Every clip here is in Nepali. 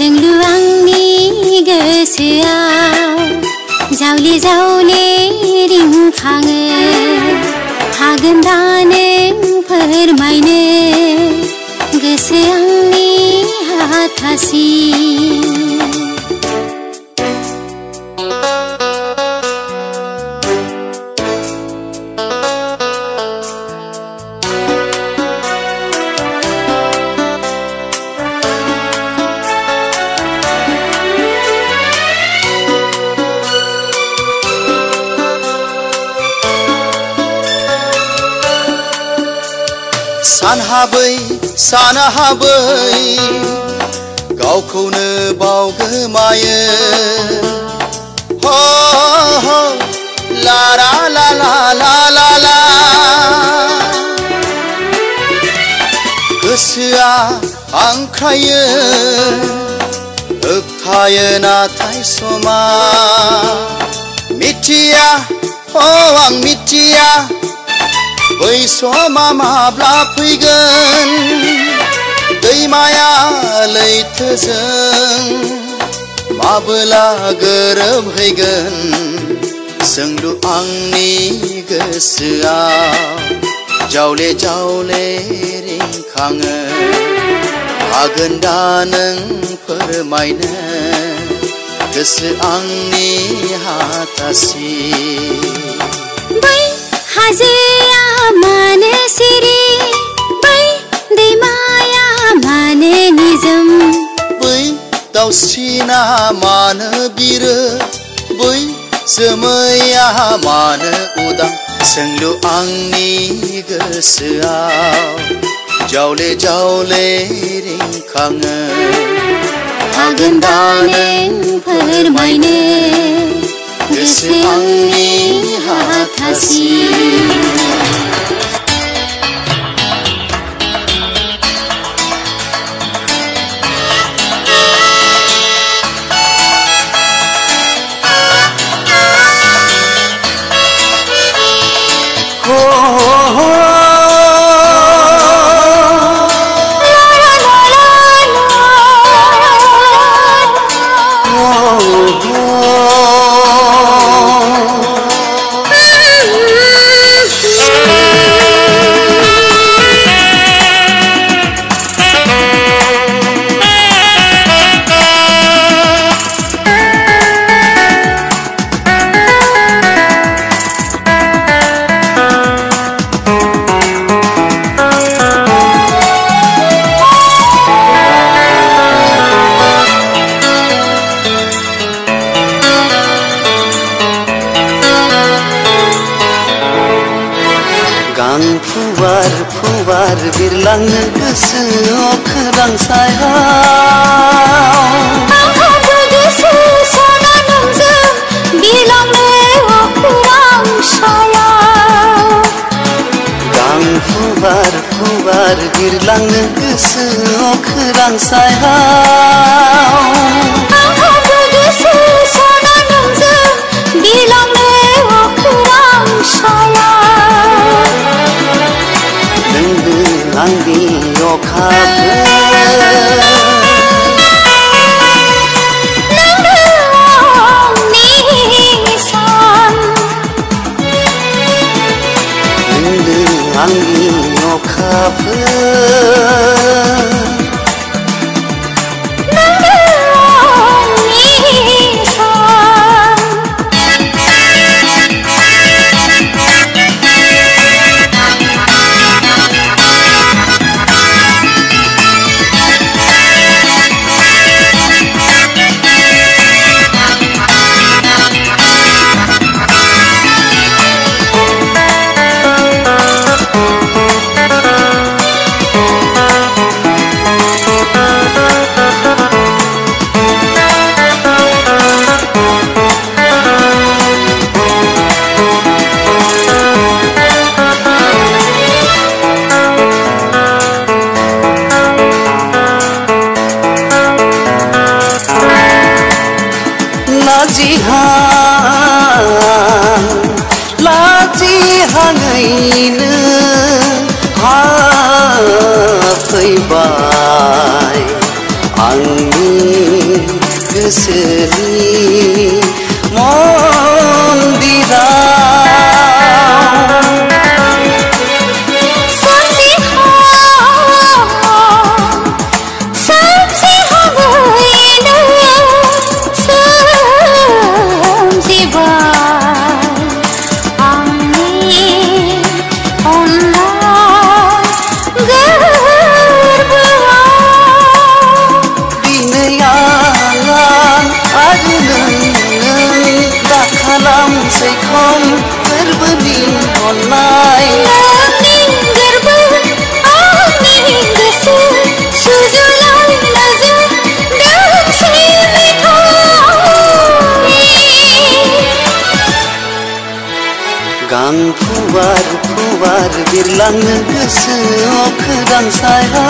सोंलु आंनि गोसोआव जावले जावले रिंखाङो हागोन दा फोरमायनो गोसो आंनि हाथासि। ơi sana ha bơi. Gạo khâu nơ bao gỡ mai ho ho la la la la la la. La à, gosoa ang krayo Uptayo natai soma Mitia, à, oh ang mitia माब्ला फैगोन दैमाया लैथोजों माबोला गोरोबहैगोन सोंलु आंनि गोसोआव जावले जावले रिंखाङो हागोन दा नों फोरमायनो गोसो आंनि हाथासि बै हाजोआ मानो सिरि बै दैमाया मानो निजोम बै दाउस्रिना मानो बिरो बै जोमैया मानो उदां। सोंलु आंनि गोसोआव जावले जावले रिंखाङो हागोन दा नों फोरमायनो गोसो आंनि हाथासि rằng biết sự ốc khứ đằng sai hơn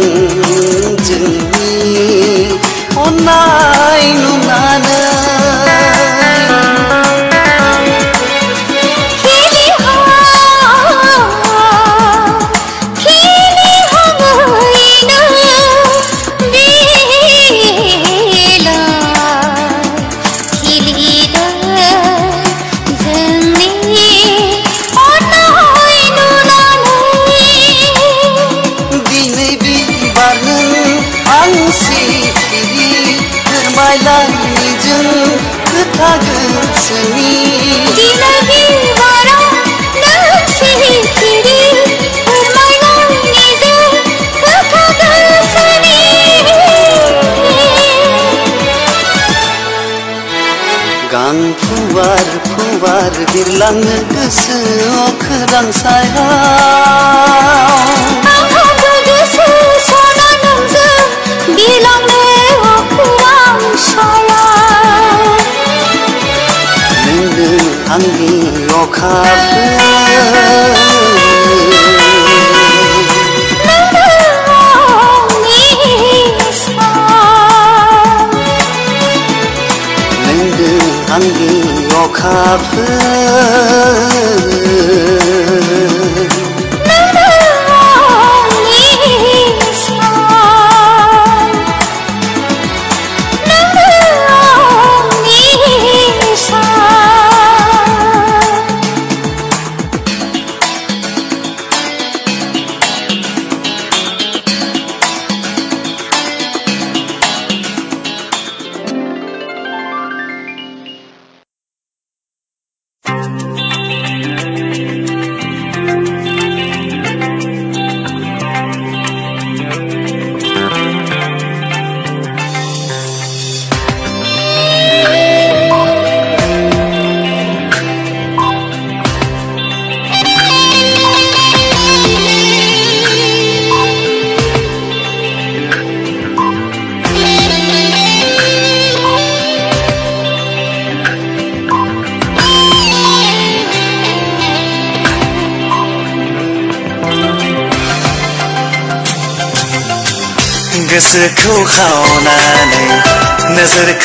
อกขาเพื่อ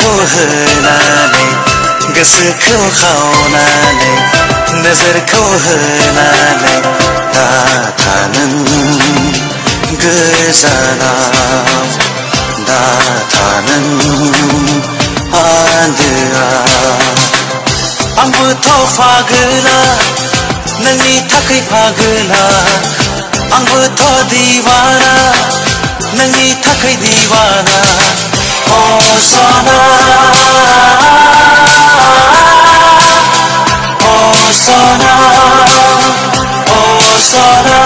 नोजोरखौ होनानै गोसोखौ खावनानै नोजोरखौ होनानै दाथा नों गोजानाव दाथा नों आन्दोआव आंबोथ' फागोला नोंनि थाखाय फागोला आंबोथ' दिवाना नोंनि थाखाय दिवाना Hosanna Hosanna Hosanna Hosanna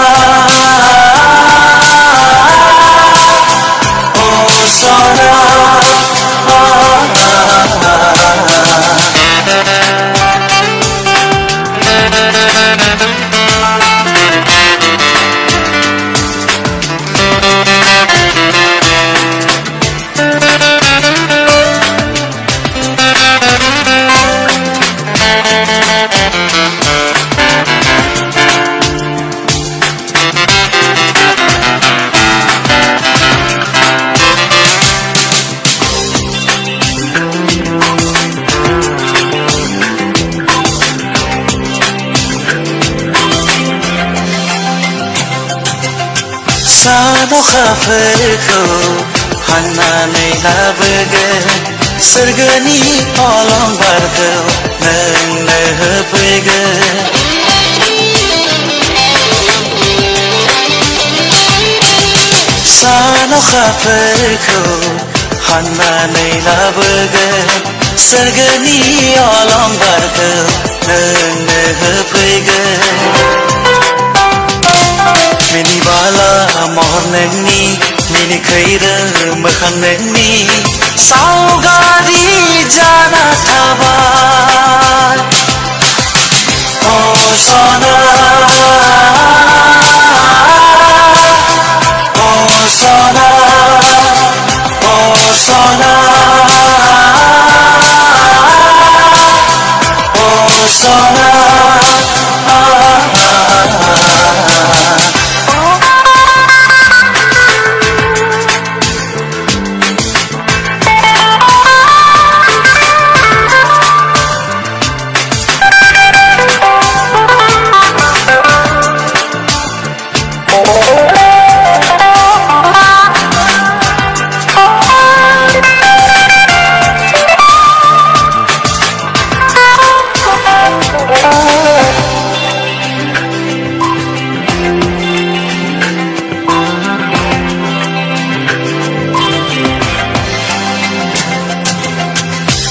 Hosanna xafaku Hanmanila bugün Sırgını alan vardı Nenne hıpıgı Sana xafaku Hanmanila bugün Sırgını alan vardı Nenne hıpıgı बाला महर नोंनि मिनि खैरो मोखां नोंनि सावगारि जाना थाबाय अ सना अ सना अ सना persona. Ah, ah, ah,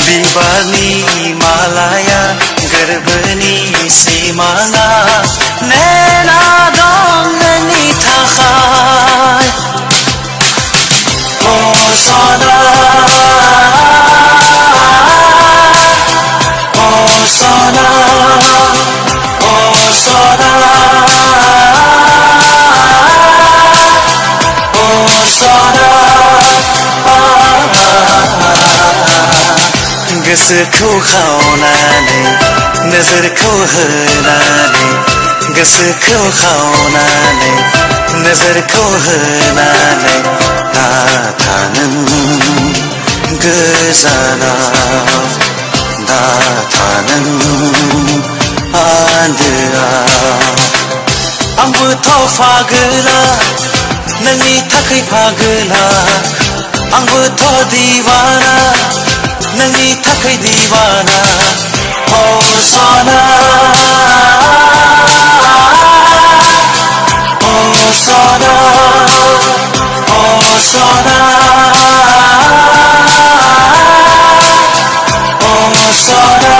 बिबारनि मालाया गोरबोनि सिमाङा नेना दं नोंनि थाखाय। अ सना अ सना अ सना अ सना गोसोखौ खावनानै नोजोरखौ होनानै गोसोखौ खावनानै नोजोरखौ होनानै नाथा नों गोजानाव नाथा नों आन्दोआव आंबोथ' फागोला नोंनि थाखाय फागोला आंबोथ' दिवाना नोंनि थाखाय दिवाना अ सना अ सना अ सना अ सना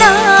நானா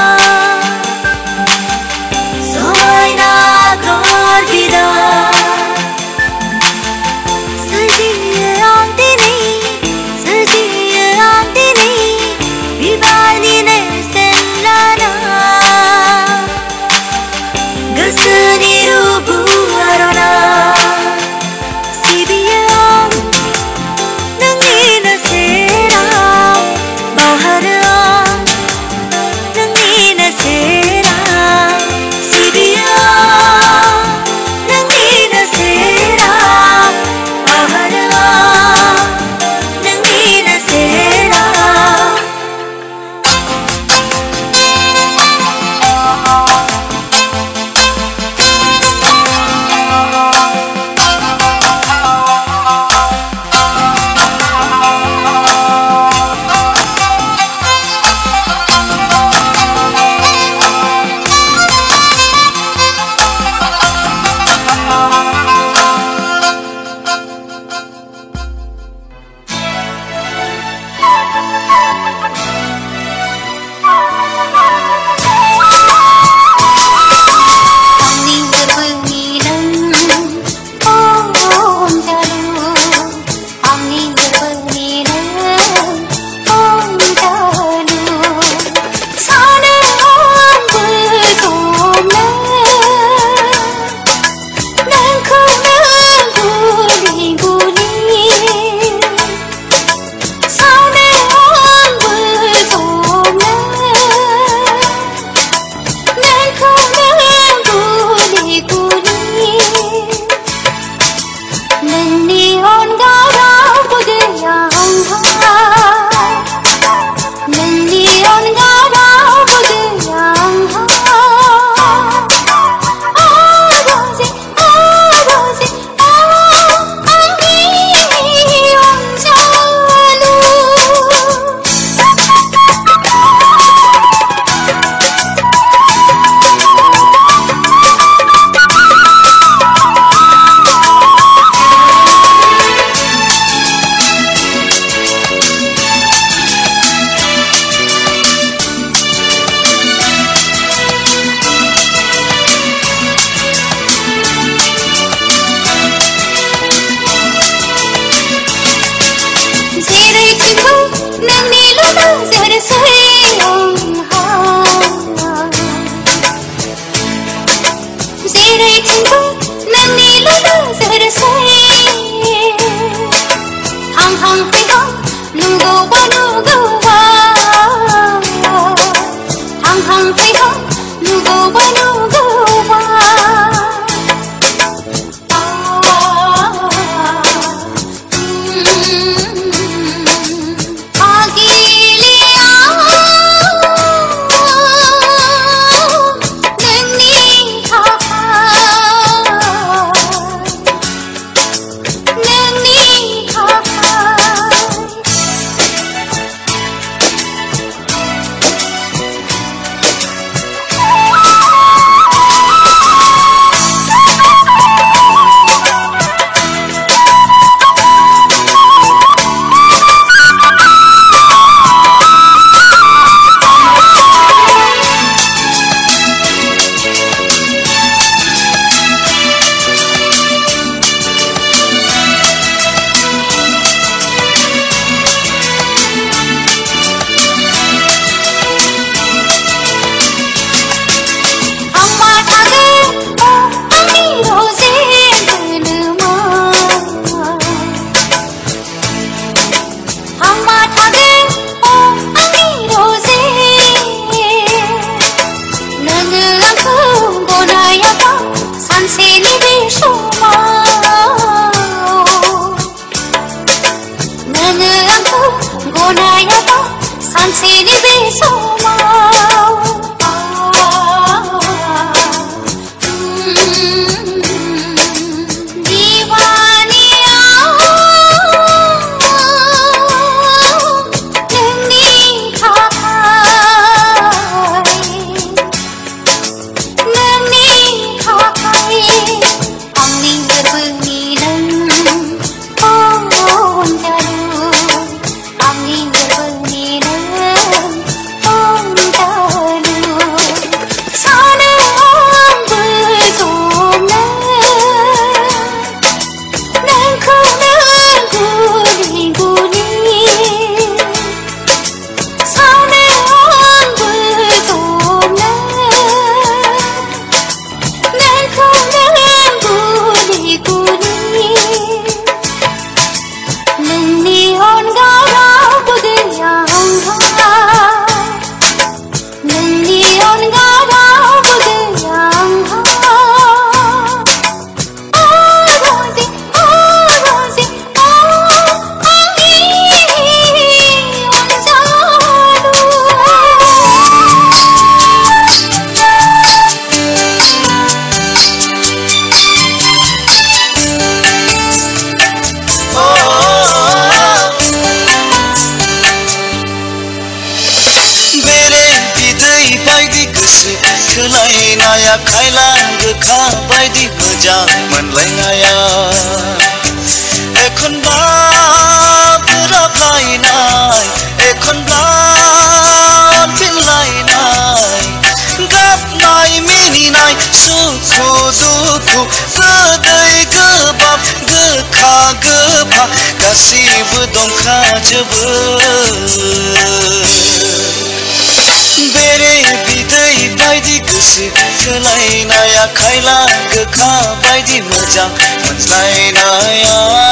jump, punchline, I, I.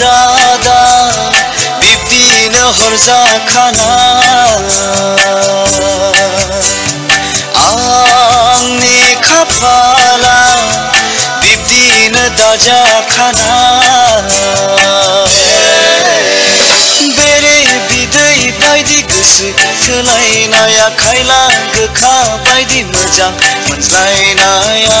जादा बिब्दिन खाना। आंनि खपाला बिब्दिन दाजा खाना। बेरे बिदै बायदि गोसो सोलायनाया खायला गोखा मजा मोजां मोनज्लायनाया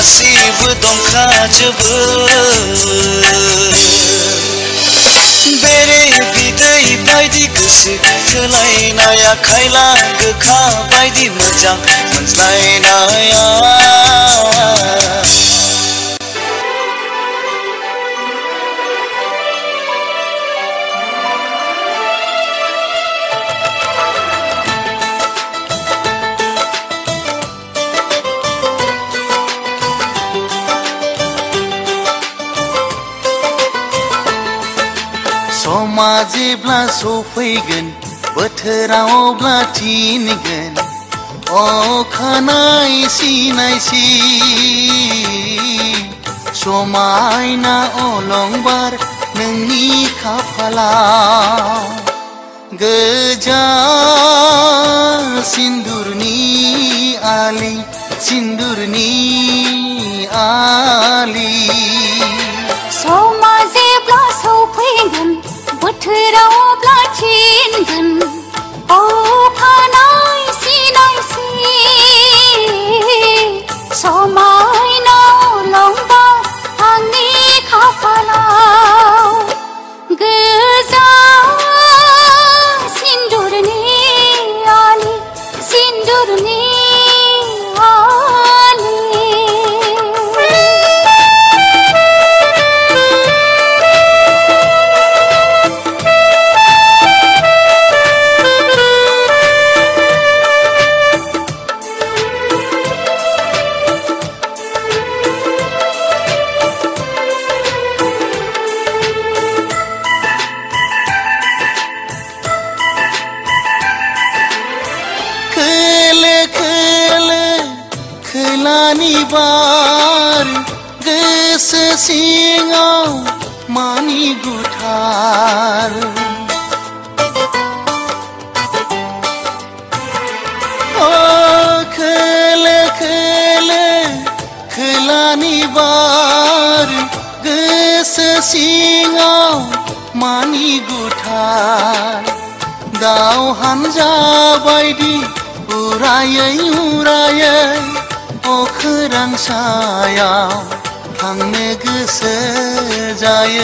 गासिबो दंखाजोबो बेरे बिदै बायदि गोसो। थोलायनाया खायला गोखा बायदि मोजां। मोनज्लायनाया समा जेब्ला सफैगोन बोथोरावब्ला थिनगोन अखानाय सिनायसि समायना अलंबार नोंनि खाफालाव गोजा सिन्दुरनि आलि सिन्दुरनि आलि 直到我。thằng cứ sẽ dài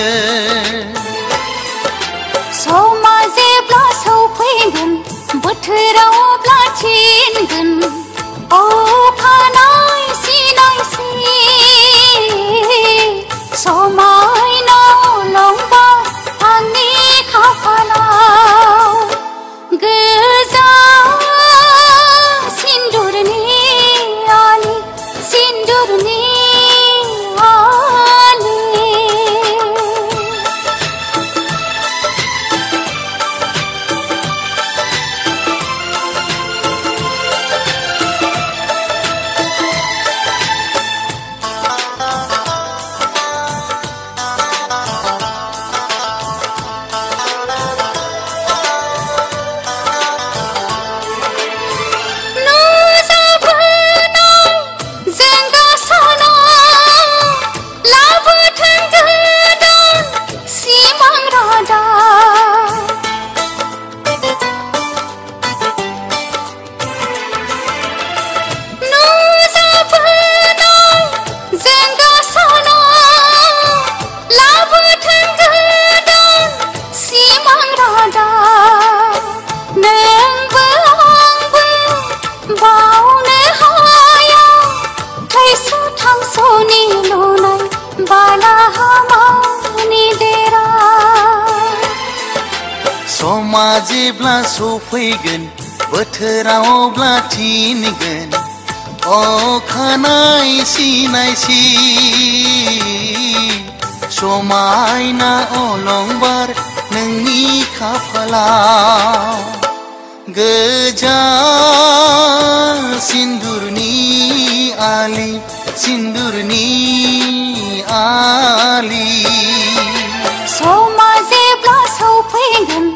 sau mà dê bla sau phê gần bút thưa đâu bla chín gần ô pha nói si nói si sau mà nó lòng ba thằng ni khóc pha nào cứ जेब्ला सफैगोन बोथोरावब्ला थिनगोन। अखानाय सिनायसि समायना अलंबार नोंनि खाफालाव गोजा सिन्दुरनि आलि सिन्दुरनि आलि। समा जेब्ला सौफैगोन